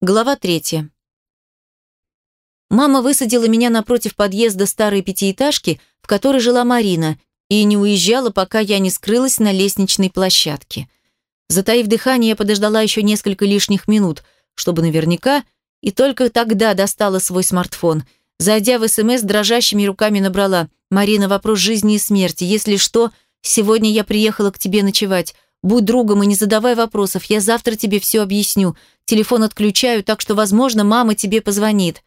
Глава третья. Мама высадила меня напротив подъезда старой пятиэтажки, в которой жила Марина, и не уезжала, пока я не скрылась на лестничной площадке. Затаив дыхание, я подождала еще несколько лишних минут, чтобы наверняка, и только тогда достала свой смартфон. Зайдя в СМС, дрожащими руками набрала «Марина, вопрос жизни и смерти. Если что, сегодня я приехала к тебе ночевать. Будь другом и не задавай вопросов, я завтра тебе все объясню. Телефон отключаю, так что, возможно, мама тебе позвонит.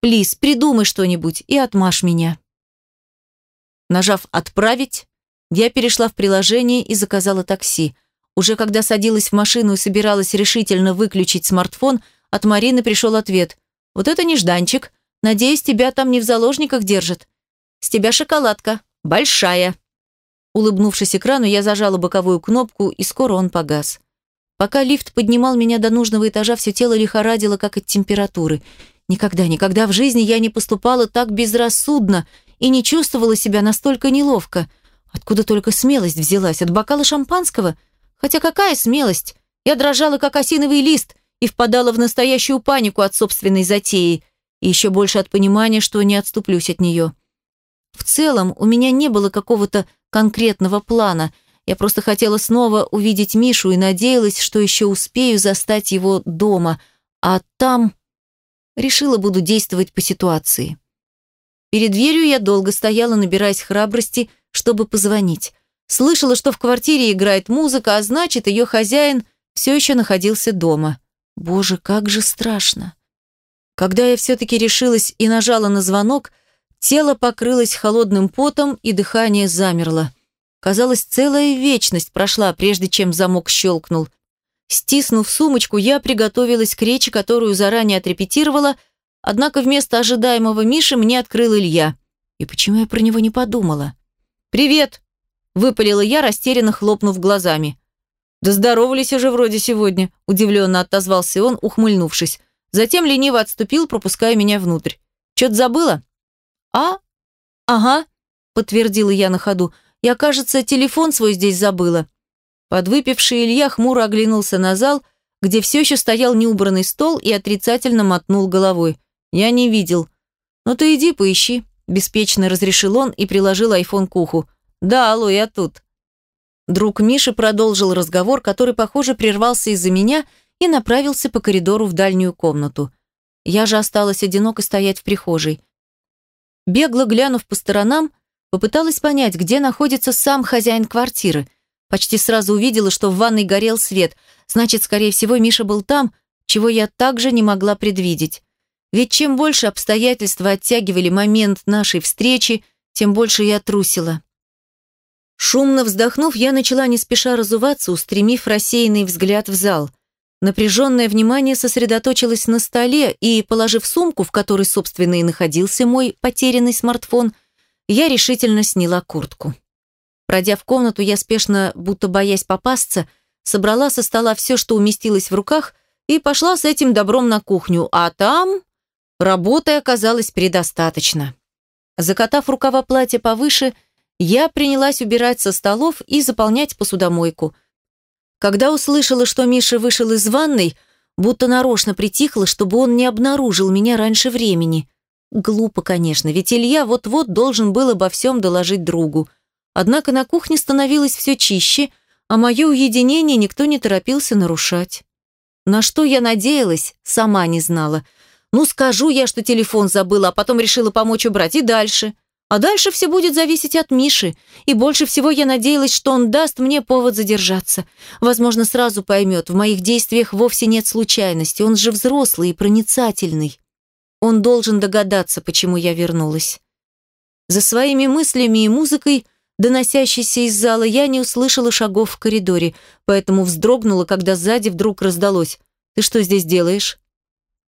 Плиз, придумай что-нибудь и отмажь меня. Нажав «Отправить», я перешла в приложение и заказала такси. Уже когда садилась в машину и собиралась решительно выключить смартфон, от Марины пришел ответ. «Вот это нежданчик. Надеюсь, тебя там не в заложниках держат. С тебя шоколадка. Большая». Улыбнувшись экрану, я зажала боковую кнопку, и скоро он погас. Пока лифт поднимал меня до нужного этажа, все тело лихорадило, как от температуры. Никогда, никогда в жизни я не поступала так безрассудно и не чувствовала себя настолько неловко. Откуда только смелость взялась? От бокала шампанского? Хотя какая смелость? Я дрожала, как осиновый лист, и впадала в настоящую панику от собственной затеи, и еще больше от понимания, что не отступлюсь от нее. В целом, у меня не было какого-то конкретного плана. Я просто хотела снова увидеть Мишу и надеялась, что еще успею застать его дома. А там... Решила, буду действовать по ситуации. Перед дверью я долго стояла, набираясь храбрости, чтобы позвонить. Слышала, что в квартире играет музыка, а значит, ее хозяин все еще находился дома. Боже, как же страшно. Когда я все-таки решилась и нажала на звонок, Тело покрылось холодным потом, и дыхание замерло. Казалось, целая вечность прошла, прежде чем замок щелкнул. Стиснув сумочку, я приготовилась к речи, которую заранее отрепетировала, однако вместо ожидаемого Миши мне открыл Илья. И почему я про него не подумала? «Привет!» – выпалила я, растерянно хлопнув глазами. «Да здоровались уже вроде сегодня», – удивленно отозвался он, ухмыльнувшись. Затем лениво отступил, пропуская меня внутрь. «Чё-то забыла?» «А? Ага», – подтвердила я на ходу. «Я, кажется, телефон свой здесь забыла». Подвыпивший Илья хмуро оглянулся на зал, где все еще стоял неубранный стол и отрицательно мотнул головой. «Я не видел». «Ну ты иди поищи», – беспечно разрешил он и приложил айфон к уху. «Да, алло, я тут». Друг Миши продолжил разговор, который, похоже, прервался из-за меня и направился по коридору в дальнюю комнату. Я же осталась одиноко стоять в прихожей. Бегло глянув по сторонам, попыталась понять, где находится сам хозяин квартиры. Почти сразу увидела, что в ванной горел свет. Значит, скорее всего, Миша был там, чего я также не могла предвидеть. Ведь чем больше обстоятельства оттягивали момент нашей встречи, тем больше я трусила. Шумно вздохнув, я начала не спеша разуваться, устремив рассеянный взгляд в зал – Напряженное внимание сосредоточилось на столе, и, положив сумку, в которой, собственно, и находился мой потерянный смартфон, я решительно сняла куртку. Пройдя в комнату, я спешно, будто боясь попасться, собрала со стола все, что уместилось в руках, и пошла с этим добром на кухню, а там работы оказалось предостаточно. Закатав рукава платья повыше, я принялась убирать со столов и заполнять посудомойку – когда услышала, что Миша вышел из ванной, будто нарочно притихла, чтобы он не обнаружил меня раньше времени. Глупо, конечно, ведь Илья вот-вот должен был обо всем доложить другу. Однако на кухне становилось все чище, а мое уединение никто не торопился нарушать. На что я надеялась, сама не знала. Ну, скажу я, что телефон забыла, а потом решила помочь убрать, и дальше. А дальше все будет зависеть от Миши. И больше всего я надеялась, что он даст мне повод задержаться. Возможно, сразу поймет, в моих действиях вовсе нет случайности. Он же взрослый и проницательный. Он должен догадаться, почему я вернулась. За своими мыслями и музыкой, доносящейся из зала, я не услышала шагов в коридоре, поэтому вздрогнула, когда сзади вдруг раздалось. «Ты что здесь делаешь?»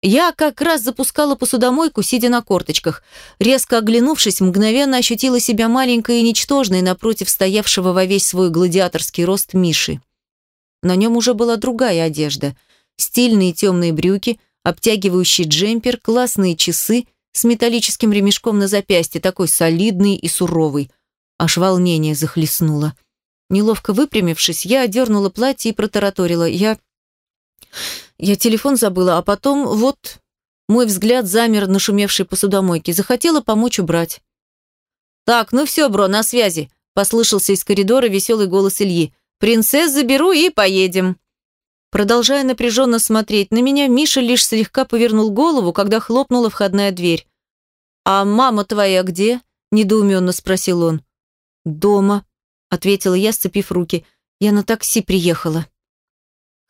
Я как раз запускала посудомойку, сидя на корточках. Резко оглянувшись, мгновенно ощутила себя маленькой и ничтожной напротив стоявшего во весь свой гладиаторский рост Миши. На нем уже была другая одежда. Стильные темные брюки, обтягивающий джемпер, классные часы с металлическим ремешком на запястье, такой солидный и суровый. Аж волнение захлестнуло. Неловко выпрямившись, я одернула платье и протараторила. Я... я телефон забыла, а потом вот мой взгляд замер на шумевшей посудомойке. Захотела помочь убрать. «Так, ну все, бро, на связи», – послышался из коридора веселый голос Ильи. «Принцесс заберу и поедем». Продолжая напряженно смотреть на меня, Миша лишь слегка повернул голову, когда хлопнула входная дверь. «А мама твоя где?» – недоуменно спросил он. «Дома», – ответила я, сцепив руки. «Я на такси приехала».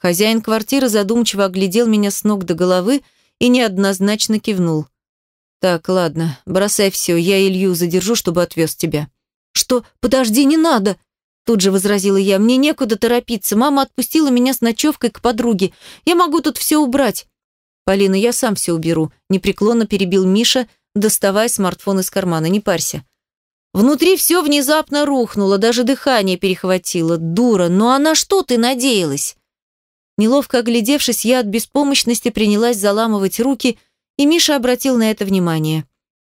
Хозяин квартиры задумчиво оглядел меня с ног до головы и неоднозначно кивнул. «Так, ладно, бросай все, я Илью задержу, чтобы отвез тебя». «Что? Подожди, не надо!» Тут же возразила я. «Мне некуда торопиться. Мама отпустила меня с ночевкой к подруге. Я могу тут все убрать». «Полина, я сам все уберу», – непреклонно перебил Миша, доставая смартфон из кармана. «Не парься». Внутри все внезапно рухнуло, даже дыхание перехватило. Дура, ну а на что ты надеялась? Неловко оглядевшись, я от беспомощности принялась заламывать руки, и Миша обратил на это внимание.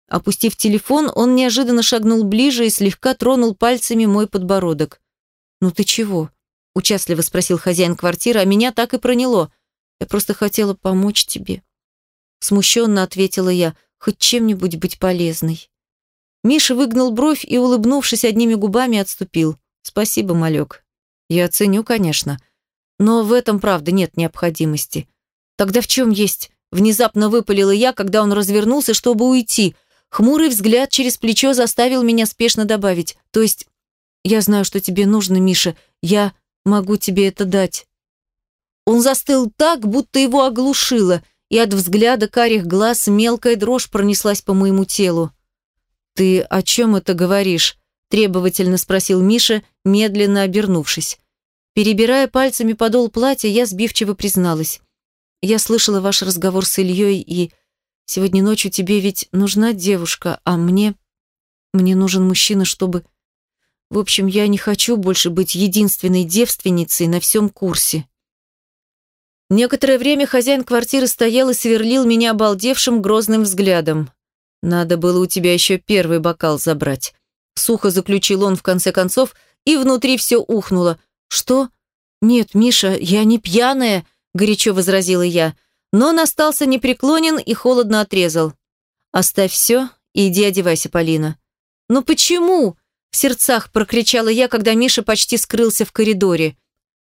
Опустив телефон, он неожиданно шагнул ближе и слегка тронул пальцами мой подбородок. «Ну ты чего?» – участливо спросил хозяин квартиры, а меня так и проняло. «Я просто хотела помочь тебе». Смущенно ответила я, хоть чем-нибудь быть полезной. Миша выгнул бровь и, улыбнувшись одними губами, отступил. «Спасибо, малек. Я оценю, конечно. Но в этом, правда, нет необходимости. Тогда в чем есть? Внезапно выпалила я, когда он развернулся, чтобы уйти. Хмурый взгляд через плечо заставил меня спешно добавить. То есть, я знаю, что тебе нужно, Миша. Я могу тебе это дать. Он застыл так, будто его оглушило, и от взгляда карих глаз мелкая дрожь пронеслась по моему телу. «Ты о чем это говоришь?» – требовательно спросил Миша, медленно обернувшись. Перебирая пальцами подол платья, я сбивчиво призналась. «Я слышала ваш разговор с Ильей, и сегодня ночью тебе ведь нужна девушка, а мне... Мне нужен мужчина, чтобы... В общем, я не хочу больше быть единственной девственницей на всем курсе». Некоторое время хозяин квартиры стоял и сверлил меня обалдевшим грозным взглядом. «Надо было у тебя еще первый бокал забрать». Сухо заключил он в конце концов, и внутри все ухнуло – «Что? Нет, Миша, я не пьяная», – горячо возразила я. Но он остался непреклонен и холодно отрезал. «Оставь все и иди одевайся, Полина». «Но почему?» – в сердцах прокричала я, когда Миша почти скрылся в коридоре.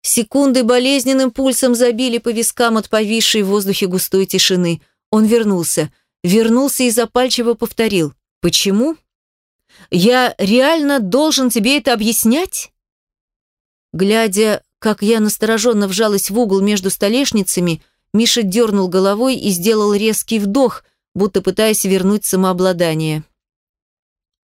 Секунды болезненным пульсом забили по вискам от повисшей в воздухе густой тишины. Он вернулся. Вернулся и запальчиво повторил. «Почему?» «Я реально должен тебе это объяснять?» Глядя, как я настороженно вжалась в угол между столешницами, Миша дернул головой и сделал резкий вдох, будто пытаясь вернуть самообладание.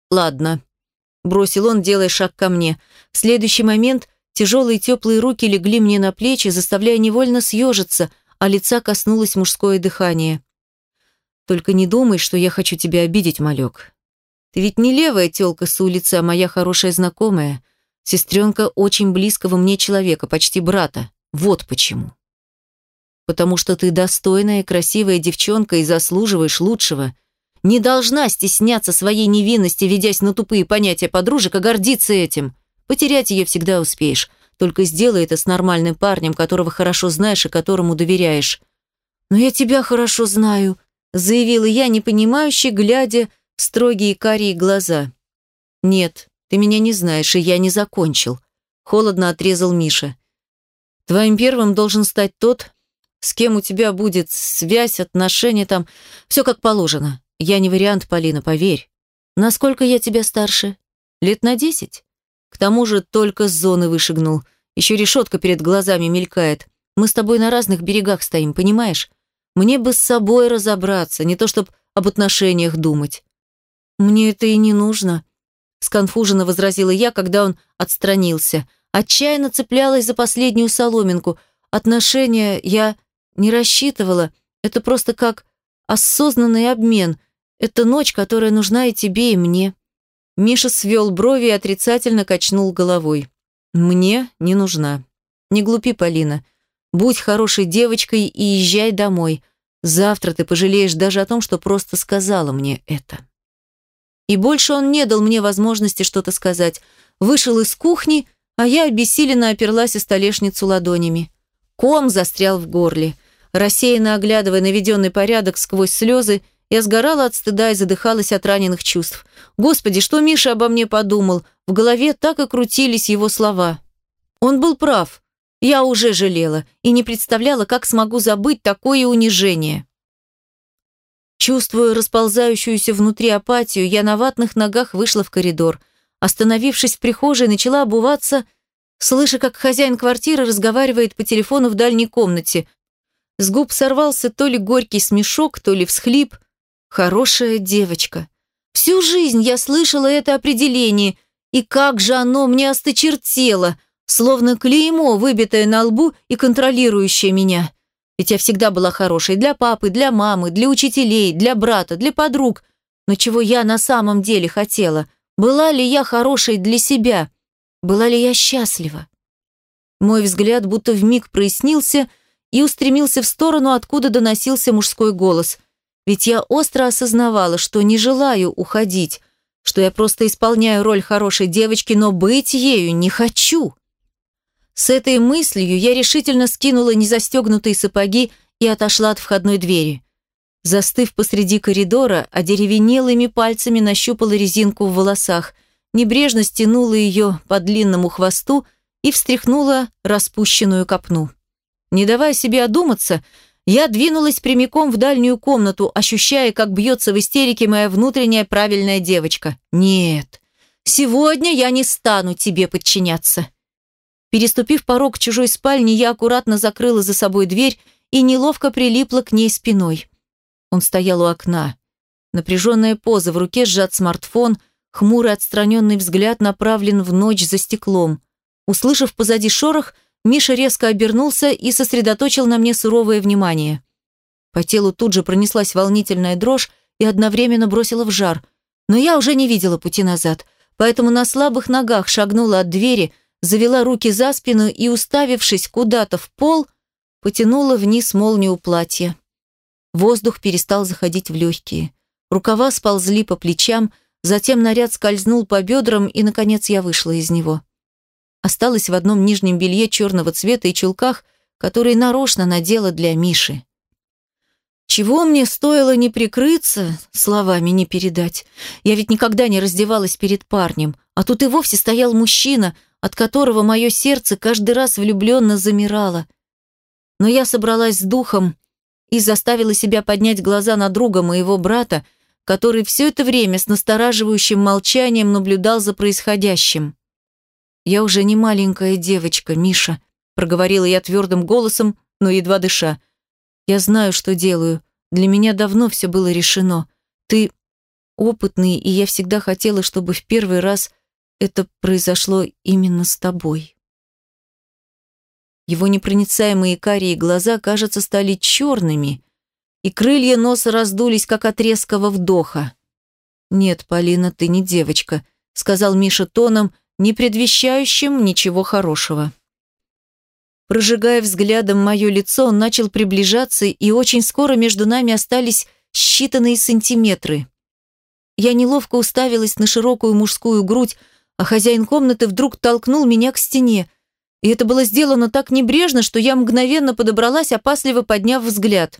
«Ладно», – бросил он, делая шаг ко мне. В следующий момент тяжелые теплые руки легли мне на плечи, заставляя невольно съежиться, а лица коснулось мужское дыхание. «Только не думай, что я хочу тебя обидеть, малек. Ты ведь не левая тёлка с улицы, а моя хорошая знакомая. Сестренка очень близкого мне человека, почти брата. Вот почему. Потому что ты достойная, красивая девчонка и заслуживаешь лучшего. Не должна стесняться своей невинности, ведясь на тупые понятия подружек, а гордиться этим. Потерять ее всегда успеешь. Только сделай это с нормальным парнем, которого хорошо знаешь и которому доверяешь. «Но я тебя хорошо знаю», — заявила я, непонимающе, глядя в строгие карие глаза. «Нет, ты меня не знаешь, и я не закончил. Холодно отрезал Миша. Твоим первым должен стать тот, с кем у тебя будет связь, отношения там, все как положено. Я не вариант, Полина, поверь. Насколько я тебя старше? Лет на десять? К тому же только с зоны вышагнул. Еще решетка перед глазами мелькает. Мы с тобой на разных берегах стоим, понимаешь? Мне бы с собой разобраться, не то чтобы об отношениях думать. Мне это и не нужно, сконфуженно возразила я, когда он отстранился. Отчаянно цеплялась за последнюю соломинку. Отношения я не рассчитывала. Это просто как осознанный обмен. Это ночь, которая нужна и тебе, и мне. Миша свел брови и отрицательно качнул головой. «Мне не нужна. Не глупи, Полина. Будь хорошей девочкой и езжай домой. Завтра ты пожалеешь даже о том, что просто сказала мне это». И больше он не дал мне возможности что-то сказать. Вышел из кухни, а я обессиленно оперлась о столешницу ладонями. Ком застрял в горле. Рассеянно оглядывая наведенный порядок сквозь слезы, я сгорала от стыда и задыхалась от раненых чувств. Господи, что Миша обо мне подумал? В голове так и крутились его слова. Он был прав. Я уже жалела и не представляла, как смогу забыть такое унижение. Чувствуя расползающуюся внутри апатию, я на ватных ногах вышла в коридор. Остановившись в прихожей, начала обуваться, слыша, как хозяин квартиры разговаривает по телефону в дальней комнате. С губ сорвался то ли горький смешок, то ли всхлип. Хорошая девочка. Всю жизнь я слышала это определение, и как же оно мне осточертело, словно клеймо, выбитое на лбу и контролирующее меня. Ведь я всегда была хорошей для папы, для мамы, для учителей, для брата, для подруг. Но чего я на самом деле хотела? Была ли я хорошей для себя? Была ли я счастлива? Мой взгляд будто вмиг прояснился и устремился в сторону, откуда доносился мужской голос. Ведь я остро осознавала, что не желаю уходить, что я просто исполняю роль хорошей девочки, но быть ею не хочу. С этой мыслью я решительно скинула незастегнутые сапоги и отошла от входной двери. Застыв посреди коридора, одеревенелыми пальцами нащупала резинку в волосах, небрежно стянула ее по длинному хвосту и встряхнула распущенную копну. Не давая себе одуматься, я двинулась прямиком в дальнюю комнату, ощущая, как бьется в истерике моя внутренняя правильная девочка. «Нет, сегодня я не стану тебе подчиняться. Переступив порог чужой спальни, я аккуратно закрыла за собой дверь и неловко прилипла к ней спиной. Он стоял у окна. Напряженная поза, в руке сжат смартфон, хмурый отстраненный взгляд направлен в ночь за стеклом. Услышав позади шорох, Миша резко обернулся и сосредоточил на мне суровое внимание. По телу тут же пронеслась волнительная дрожь и одновременно бросила в жар. Но я уже не видела пути назад, поэтому на слабых ногах шагнула от двери, завела руки за спину и, уставившись куда-то в пол, потянула вниз молнию платья. Воздух перестал заходить в легкие. Рукава сползли по плечам, затем наряд скользнул по бедрам, и, наконец, я вышла из него. Осталась в одном нижнем белье черного цвета и чулках, которые нарочно надела для Миши. Чего мне стоило не прикрыться, словами не передать. Я ведь никогда не раздевалась перед парнем, а тут и вовсе стоял мужчина, от которого мое сердце каждый раз влюбленно замирало. Но я собралась с духом и заставила себя поднять глаза на друга моего брата, который все это время с настораживающим молчанием наблюдал за происходящим. «Я уже не маленькая девочка, Миша», — проговорила я твердым голосом, но едва дыша. «Я знаю, что делаю. Для меня давно все было решено. Ты опытный, и я всегда хотела, чтобы в первый раз это произошло именно с тобой. Его непроницаемые карие глаза, кажется, стали черными, и крылья носа раздулись, как от резкого вдоха. «Нет, Полина, ты не девочка», — сказал Миша тоном, не предвещающим ничего хорошего. Прожигая взглядом мое лицо, он начал приближаться, и очень скоро между нами остались считанные сантиметры. Я неловко уставилась на широкую мужскую грудь, а хозяин комнаты вдруг толкнул меня к стене. И это было сделано так небрежно, что я мгновенно подобралась, опасливо подняв взгляд.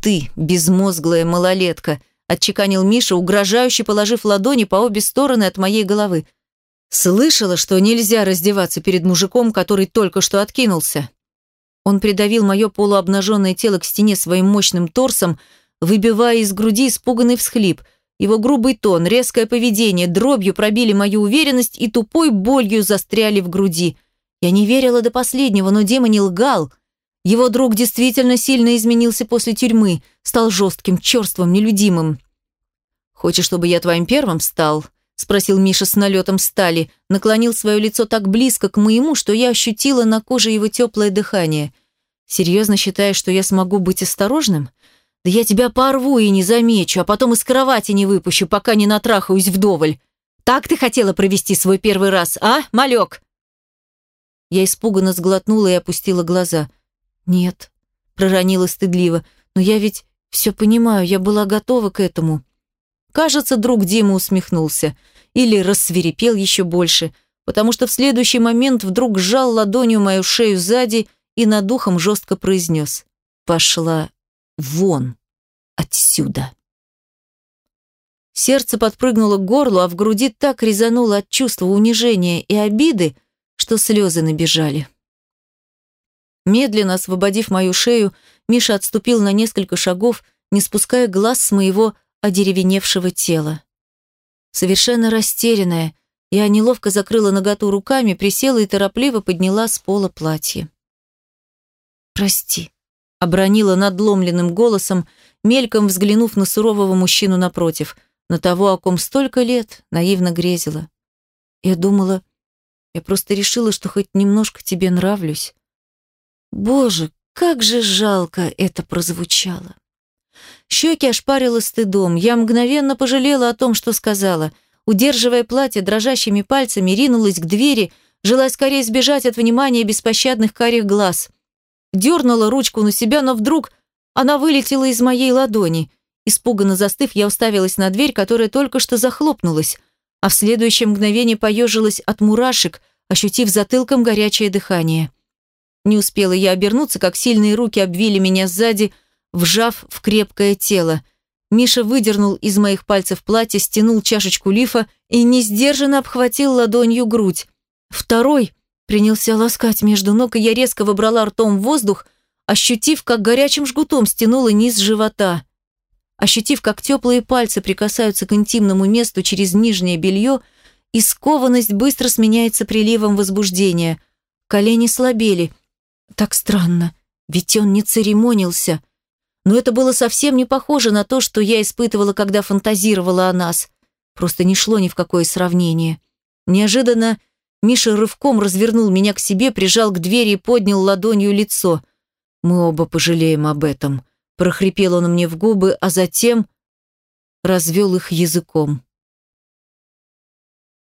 «Ты, безмозглая малолетка», – отчеканил Миша, угрожающе положив ладони по обе стороны от моей головы. «Слышала, что нельзя раздеваться перед мужиком, который только что откинулся». Он придавил мое полуобнаженное тело к стене своим мощным торсом, выбивая из груди испуганный всхлип – его грубый тон, резкое поведение дробью пробили мою уверенность и тупой болью застряли в груди. Я не верила до последнего, но Дима не лгал. Его друг действительно сильно изменился после тюрьмы, стал жестким, черствым, нелюдимым. «Хочешь, чтобы я твоим первым стал?» – спросил Миша с налетом стали, наклонил свое лицо так близко к моему, что я ощутила на коже его теплое дыхание. «Серьезно считаешь, что я смогу быть осторожным?» Да я тебя порву и не замечу, а потом из кровати не выпущу, пока не натрахаюсь вдоволь. Так ты хотела провести свой первый раз, а, малек?» Я испуганно сглотнула и опустила глаза. «Нет», — проронила стыдливо, «но я ведь все понимаю, я была готова к этому». Кажется, друг Дима усмехнулся. Или рассверепел еще больше, потому что в следующий момент вдруг сжал ладонью мою шею сзади и над ухом жестко произнес. пошла вон отсюда. Сердце подпрыгнуло к горлу, а в груди так резануло от чувства унижения и обиды, что слезы набежали. Медленно освободив мою шею, Миша отступил на несколько шагов, не спуская глаз с моего одеревеневшего тела. Совершенно растерянная, я неловко закрыла наготу руками, присела и торопливо подняла с пола платье. «Прости», — обронила надломленным голосом, мельком взглянув на сурового мужчину напротив, на того, о ком столько лет наивно грезила. Я думала, я просто решила, что хоть немножко тебе нравлюсь. Боже, как же жалко это прозвучало. Щеки ошпарило стыдом. Я мгновенно пожалела о том, что сказала. Удерживая платье дрожащими пальцами, ринулась к двери, желая скорее сбежать от внимания беспощадных карих глаз. Дернула ручку на себя, но вдруг она вылетела из моей ладони. Испуганно застыв, я уставилась на дверь, которая только что захлопнулась, а в следующее мгновение поежилась от мурашек, ощутив затылком горячее дыхание. Не успела я обернуться, как сильные руки обвили меня сзади, вжав в крепкое тело. Миша выдернул из моих пальцев платье, стянул чашечку лифа и несдержанно обхватил ладонью грудь. Второй принялся ласкать между ног, и я резко выбрала ртом воздух, ощутив, как горячим жгутом стянула низ живота. Ощутив, как теплые пальцы прикасаются к интимному месту через нижнее белье, и скованность быстро сменяется приливом возбуждения. Колени слабели – так странно, ведь он не церемонился. Но это было совсем не похоже на то, что я испытывала, когда фантазировала о нас. Просто не шло ни в какое сравнение. Неожиданно Миша рывком развернул меня к себе, прижал к двери и поднял ладонью лицо. «Мы оба пожалеем об этом», – прохрипел он мне в губы, а затем развел их языком.